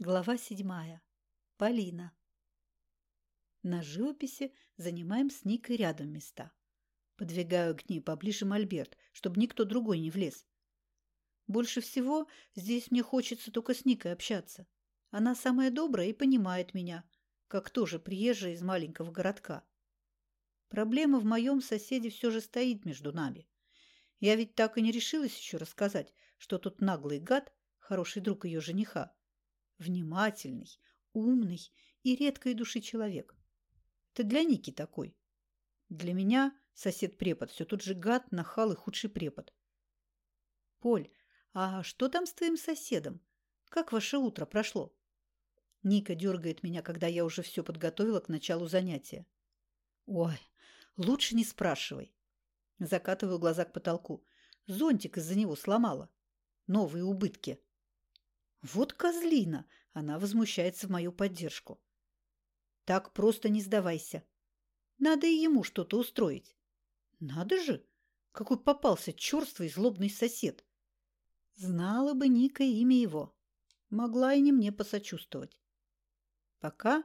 Глава седьмая. Полина. На живописи занимаем с Никой рядом места. Подвигаю к ней поближе мольберт, чтобы никто другой не влез. Больше всего здесь мне хочется только с Никой общаться. Она самая добрая и понимает меня, как тоже приезжая из маленького городка. Проблема в моем соседе все же стоит между нами. Я ведь так и не решилась еще рассказать, что тут наглый гад, хороший друг ее жениха, внимательный, умный и редкой души человек. Ты для Ники такой. Для меня сосед-препод все тот же гад, нахал и худший препод. Поль, а что там с твоим соседом? Как ваше утро прошло? Ника дергает меня, когда я уже все подготовила к началу занятия. Ой, лучше не спрашивай. Закатываю глаза к потолку. Зонтик из-за него сломала. Новые убытки. Вот козлина! Она возмущается в мою поддержку. Так просто не сдавайся. Надо и ему что-то устроить. Надо же! Какой попался черствый злобный сосед! Знала бы Ника имя его. Могла и не мне посочувствовать. Пока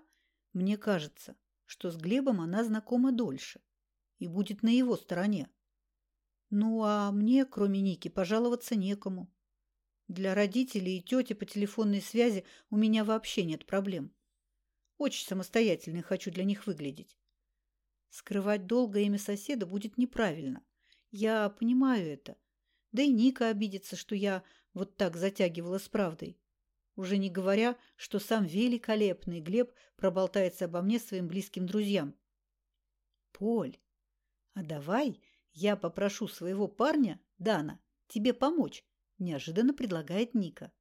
мне кажется, что с Глебом она знакома дольше и будет на его стороне. Ну, а мне, кроме Ники, пожаловаться некому. Для родителей и тети по телефонной связи у меня вообще нет проблем. Очень самостоятельно хочу для них выглядеть. Скрывать долго имя соседа будет неправильно. Я понимаю это. Да и Ника обидится, что я вот так затягивала с правдой. Уже не говоря, что сам великолепный Глеб проболтается обо мне своим близким друзьям. Поль, а давай я попрошу своего парня, Дана, тебе помочь неожиданно предлагает Ника.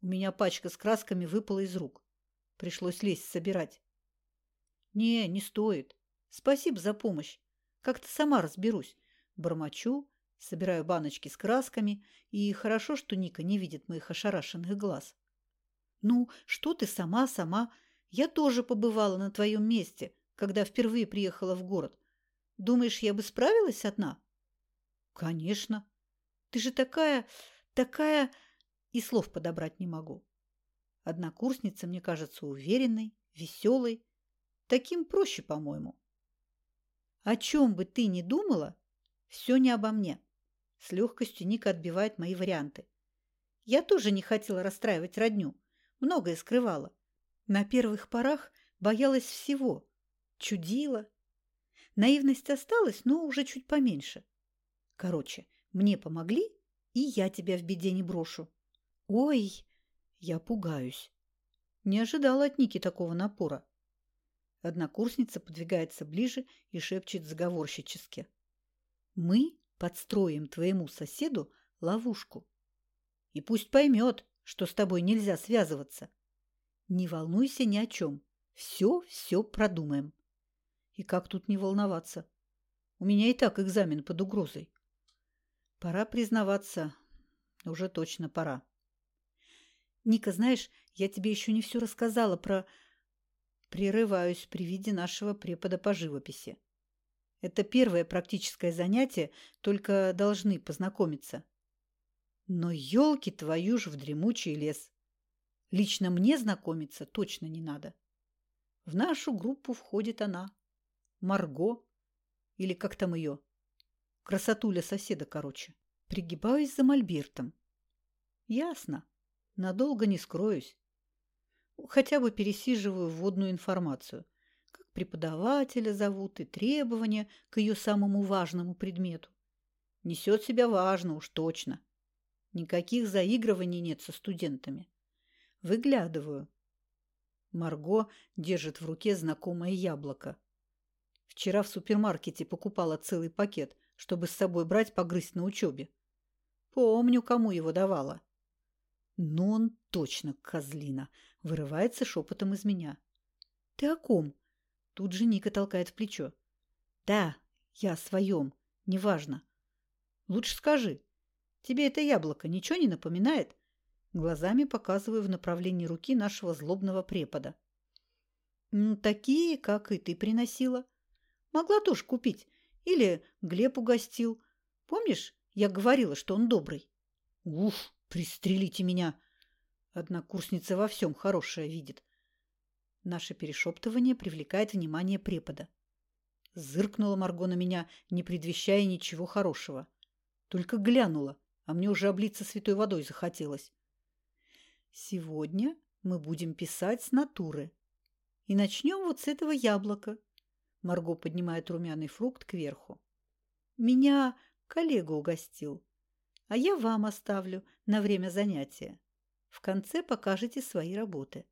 У меня пачка с красками выпала из рук. Пришлось лезть собирать. Не, не стоит. Спасибо за помощь. Как-то сама разберусь. Бормочу, собираю баночки с красками, и хорошо, что Ника не видит моих ошарашенных глаз. Ну, что ты сама, сама? Я тоже побывала на твоем месте, когда впервые приехала в город. Думаешь, я бы справилась одна? Конечно. Ты же такая, такая... И слов подобрать не могу. Однокурсница мне кажется уверенной, веселой. Таким проще, по-моему. О чем бы ты ни думала, все не обо мне. С легкостью Ника отбивает мои варианты. Я тоже не хотела расстраивать родню. Многое скрывала. На первых порах боялась всего. Чудила. Наивность осталась, но уже чуть поменьше. Короче, мне помогли, и я тебя в беде не брошу. Ой, я пугаюсь. Не ожидала от Ники такого напора. Однокурсница подвигается ближе и шепчет заговорщически. Мы подстроим твоему соседу ловушку. И пусть поймет, что с тобой нельзя связываться. Не волнуйся ни о чем. Все-все продумаем. И как тут не волноваться? У меня и так экзамен под угрозой. Пора признаваться. Уже точно пора. Ника, знаешь, я тебе еще не все рассказала про... Прерываюсь при виде нашего препода по живописи. Это первое практическое занятие, только должны познакомиться. Но елки твою ж в дремучий лес. Лично мне знакомиться точно не надо. В нашу группу входит она. Марго. Или как там ее? Красотуля соседа, короче. Пригибаюсь за мольбертом. Ясно. Надолго не скроюсь. Хотя бы пересиживаю вводную информацию. Как преподавателя зовут и требования к ее самому важному предмету. Несет себя важно уж точно. Никаких заигрываний нет со студентами. Выглядываю. Марго держит в руке знакомое яблоко. Вчера в супермаркете покупала целый пакет – чтобы с собой брать погрызть на учебе. Помню, кому его давала. Но он точно козлина, вырывается шепотом из меня. Ты о ком? Тут же Ника толкает в плечо. Да, я о своем, неважно. Лучше скажи, тебе это яблоко ничего не напоминает? Глазами показываю в направлении руки нашего злобного препода. Такие, как и ты приносила. Могла тоже купить. Или Глеб угостил. Помнишь, я говорила, что он добрый? Уф, пристрелите меня. Однокурсница во всем хорошее видит. Наше перешептывание привлекает внимание препода. Зыркнула Марго на меня, не предвещая ничего хорошего. Только глянула, а мне уже облиться святой водой захотелось. Сегодня мы будем писать с натуры. И начнем вот с этого яблока. Марго поднимает румяный фрукт кверху. Меня коллега угостил, а я вам оставлю на время занятия. В конце покажете свои работы.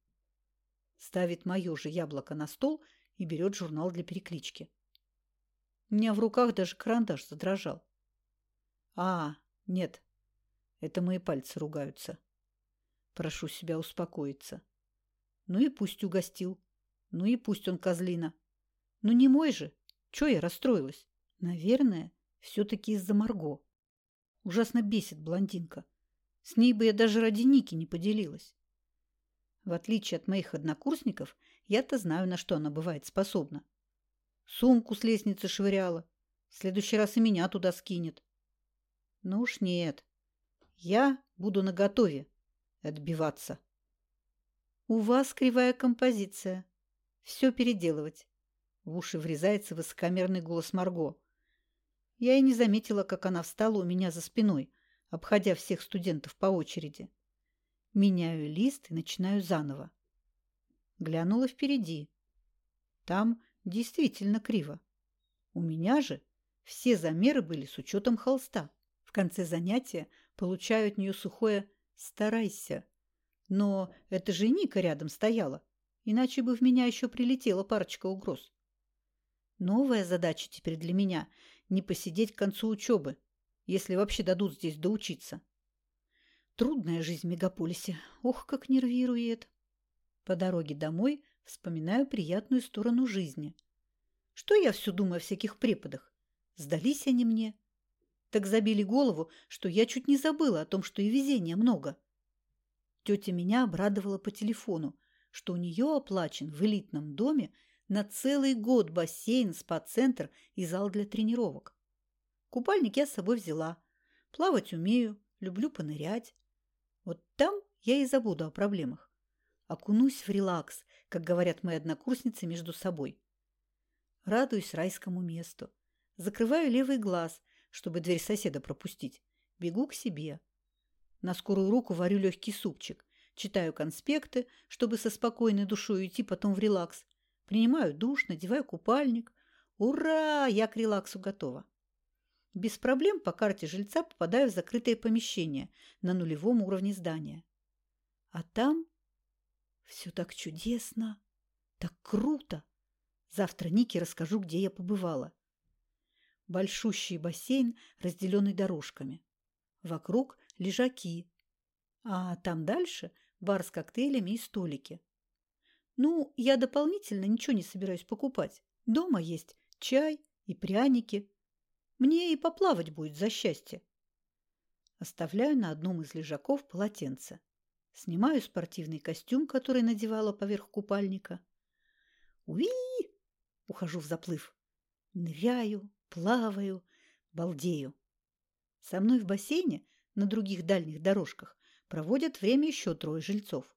Ставит мое же яблоко на стол и берет журнал для переклички. У меня в руках даже карандаш задрожал. А, нет, это мои пальцы ругаются. Прошу себя успокоиться. Ну и пусть угостил. Ну и пусть он козлина. Ну не мой же. Чё я расстроилась? Наверное, все-таки из-за Марго. Ужасно бесит блондинка. С ней бы я даже ради Ники не поделилась. В отличие от моих однокурсников, я-то знаю, на что она бывает способна. Сумку с лестницы швыряла. В следующий раз и меня туда скинет. Ну уж нет. Я буду наготове отбиваться. У вас кривая композиция. Все переделывать. В уши врезается высокомерный голос Марго. Я и не заметила, как она встала у меня за спиной, обходя всех студентов по очереди. Меняю лист и начинаю заново. Глянула впереди. Там действительно криво. У меня же все замеры были с учетом холста. В конце занятия получаю от нее сухое Старайся. Но это же Ника рядом стояла, иначе бы в меня еще прилетела парочка угроз. Новая задача теперь для меня – не посидеть к концу учебы, если вообще дадут здесь доучиться. Трудная жизнь в мегаполисе. Ох, как нервирует. По дороге домой вспоминаю приятную сторону жизни. Что я все думаю о всяких преподах? Сдались они мне? так забили голову, что я чуть не забыла о том, что и везения много. Тетя меня обрадовала по телефону, что у нее оплачен в элитном доме на целый год бассейн, спа-центр и зал для тренировок. Купальник я с собой взяла. Плавать умею, люблю понырять. Вот там я и забуду о проблемах. Окунусь в релакс, как говорят мои однокурсницы между собой. Радуюсь райскому месту. Закрываю левый глаз чтобы дверь соседа пропустить. Бегу к себе. На скорую руку варю легкий супчик. Читаю конспекты, чтобы со спокойной душой уйти потом в релакс. Принимаю душ, надеваю купальник. Ура! Я к релаксу готова. Без проблем по карте жильца попадаю в закрытое помещение на нулевом уровне здания. А там все так чудесно, так круто. Завтра Нике расскажу, где я побывала. Большущий бассейн, разделенный дорожками. Вокруг лежаки. А там дальше бар с коктейлями и столики. Ну, я дополнительно ничего не собираюсь покупать. Дома есть чай и пряники. Мне и поплавать будет за счастье. Оставляю на одном из лежаков полотенце. Снимаю спортивный костюм, который надевала поверх купальника. Уи! Ухожу в заплыв. Ныряю, плаваю, балдею. Со мной в бассейне на других дальних дорожках проводят время еще трое жильцов.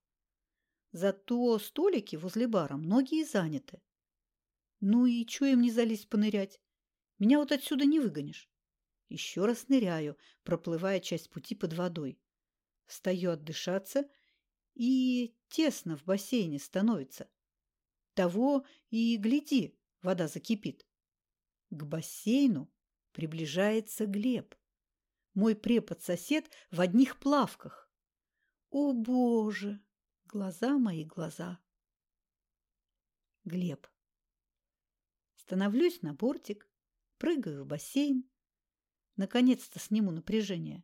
Зато столики возле бара многие заняты. Ну и чё им не залезть понырять? Меня вот отсюда не выгонишь. Еще раз ныряю, проплывая часть пути под водой. Встаю отдышаться, и тесно в бассейне становится. Того и гляди, вода закипит. К бассейну приближается Глеб. Мой препод-сосед в одних плавках. О, Боже! Глаза мои глаза. Глеб. Становлюсь на бортик, прыгаю в бассейн. Наконец-то сниму напряжение.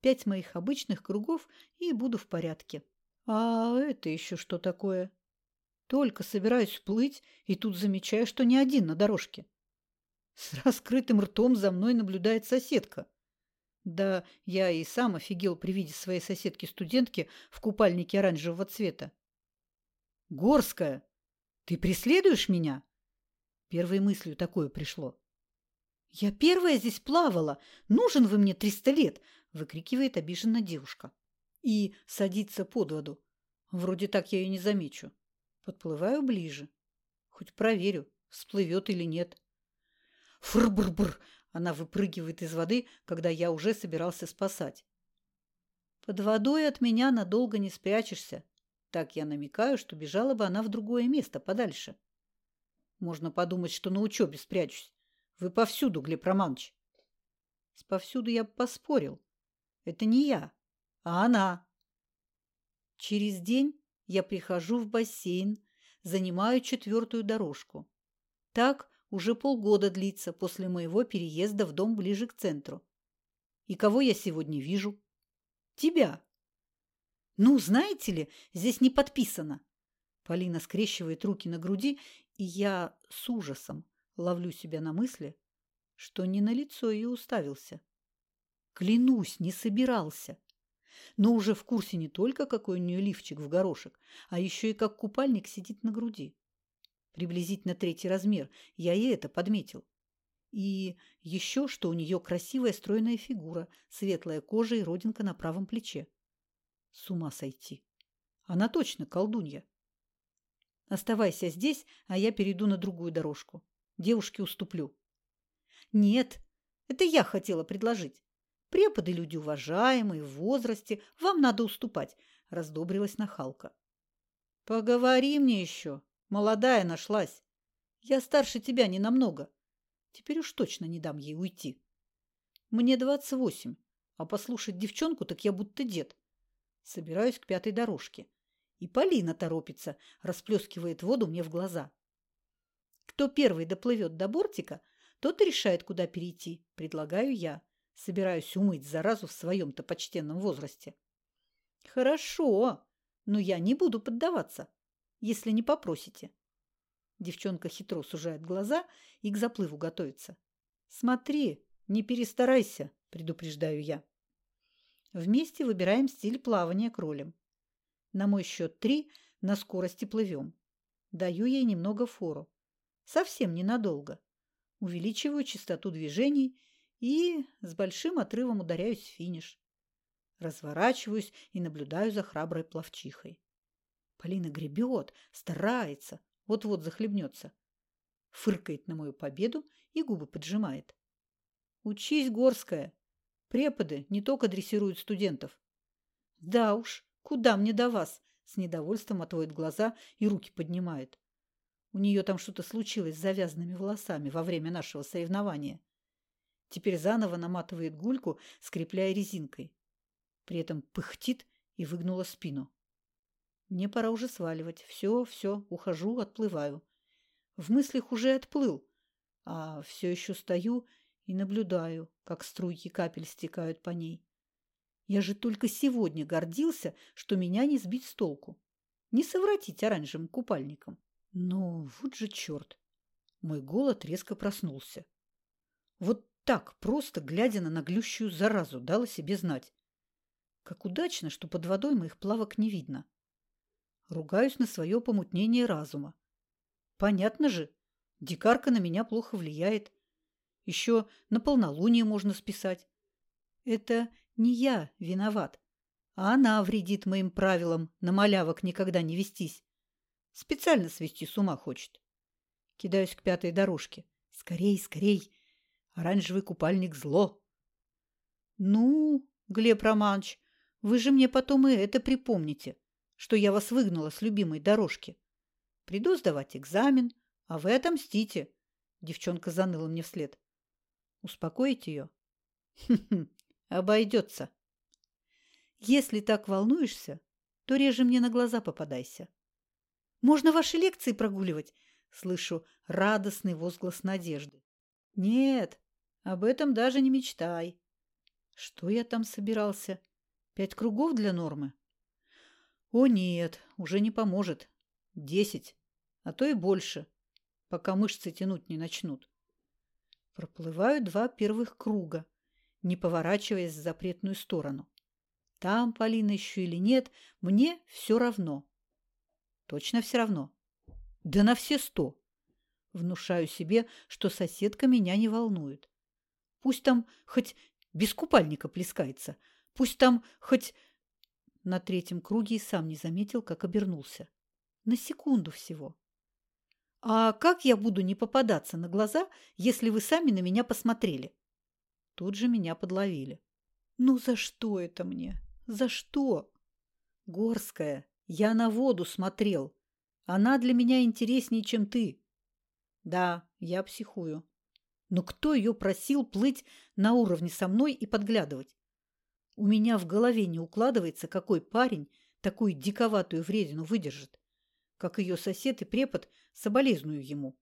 Пять моих обычных кругов и буду в порядке. А это еще что такое? Только собираюсь плыть, и тут замечаю, что не один на дорожке. С раскрытым ртом за мной наблюдает соседка. Да я и сам офигел при виде своей соседки-студентки в купальнике оранжевого цвета. «Горская, ты преследуешь меня?» Первой мыслью такое пришло. «Я первая здесь плавала! Нужен вы мне триста лет!» – выкрикивает обиженно девушка. и садится под воду. Вроде так я ее не замечу. Подплываю ближе. Хоть проверю, всплывет или нет. Фр-бр-бр! Она выпрыгивает из воды, когда я уже собирался спасать. Под водой от меня надолго не спрячешься. Так я намекаю, что бежала бы она в другое место, подальше. Можно подумать, что на учебе спрячусь. Вы повсюду, Глеб Романович. С повсюду я поспорил. Это не я, а она. Через день я прихожу в бассейн, занимаю четвертую дорожку. Так уже полгода длится после моего переезда в дом ближе к центру. И кого я сегодня вижу? Тебя. Ну, знаете ли, здесь не подписано. Полина скрещивает руки на груди, и я с ужасом ловлю себя на мысли, что не на лицо ее уставился. Клянусь, не собирался. Но уже в курсе не только, какой у нее лифчик в горошек, а еще и как купальник сидит на груди. Приблизительно третий размер, я и это подметил. И еще, что у нее красивая стройная фигура, светлая кожа и родинка на правом плече. С ума сойти. Она точно колдунья. Оставайся здесь, а я перейду на другую дорожку. Девушке уступлю. Нет, это я хотела предложить. Преподы люди уважаемые, в возрасте. Вам надо уступать, раздобрилась нахалка. Поговори мне еще. Молодая нашлась. Я старше тебя не намного. Теперь уж точно не дам ей уйти. Мне двадцать восемь, а послушать девчонку так я будто дед. Собираюсь к пятой дорожке. И Полина торопится, расплескивает воду мне в глаза. Кто первый доплывет до бортика, тот решает, куда перейти, предлагаю я. Собираюсь умыть заразу в своем-то почтенном возрасте. Хорошо, но я не буду поддаваться, если не попросите. Девчонка хитро сужает глаза и к заплыву готовится. Смотри, не перестарайся, предупреждаю я. Вместе выбираем стиль плавания кролем. На мой счет три на скорости плывем. Даю ей немного фору. Совсем ненадолго. Увеличиваю частоту движений и с большим отрывом ударяюсь в финиш. Разворачиваюсь и наблюдаю за храброй пловчихой. Полина гребет, старается, вот-вот захлебнется. Фыркает на мою победу и губы поджимает. Учись, Горская. Преподы не только дрессируют студентов. Да уж, Куда мне до вас? С недовольством отводит глаза и руки поднимает. У нее там что-то случилось с завязанными волосами во время нашего соревнования. Теперь заново наматывает гульку, скрепляя резинкой. При этом пыхтит и выгнула спину. Мне пора уже сваливать. Все, все, ухожу, отплываю. В мыслях уже отплыл, а все еще стою и наблюдаю, как струйки капель стекают по ней. Я же только сегодня гордился, что меня не сбить с толку. Не совратить оранжевым купальником. Но вот же черт! Мой голод резко проснулся. Вот так, просто глядя на наглющую заразу, дала себе знать. Как удачно, что под водой моих плавок не видно. Ругаюсь на свое помутнение разума. Понятно же, дикарка на меня плохо влияет. Еще на полнолуние можно списать. Это не я виноват, а она вредит моим правилам на малявок никогда не вестись. Специально свести с ума хочет. Кидаюсь к пятой дорожке. Скорей, скорей. Оранжевый купальник зло. Ну, Глеб Романович, вы же мне потом и это припомните, что я вас выгнала с любимой дорожки. Приду сдавать экзамен, а вы отомстите. Девчонка заныла мне вслед. Успокоить ее? Хм-хм, Обойдется. Если так волнуешься, то реже мне на глаза попадайся. Можно ваши лекции прогуливать? Слышу радостный возглас надежды. Нет, об этом даже не мечтай. Что я там собирался? Пять кругов для нормы? О нет, уже не поможет. Десять, а то и больше, пока мышцы тянуть не начнут. Проплываю два первых круга не поворачиваясь в запретную сторону. Там Полина еще или нет, мне все равно. Точно все равно. Да на все сто. Внушаю себе, что соседка меня не волнует. Пусть там хоть без купальника плескается, пусть там хоть... На третьем круге и сам не заметил, как обернулся. На секунду всего. «А как я буду не попадаться на глаза, если вы сами на меня посмотрели?» Тут же меня подловили. «Ну за что это мне? За что?» «Горская, я на воду смотрел. Она для меня интереснее, чем ты». «Да, я психую. Но кто ее просил плыть на уровне со мной и подглядывать? У меня в голове не укладывается, какой парень такую диковатую вредину выдержит. Как ее сосед и препод, соболезную ему.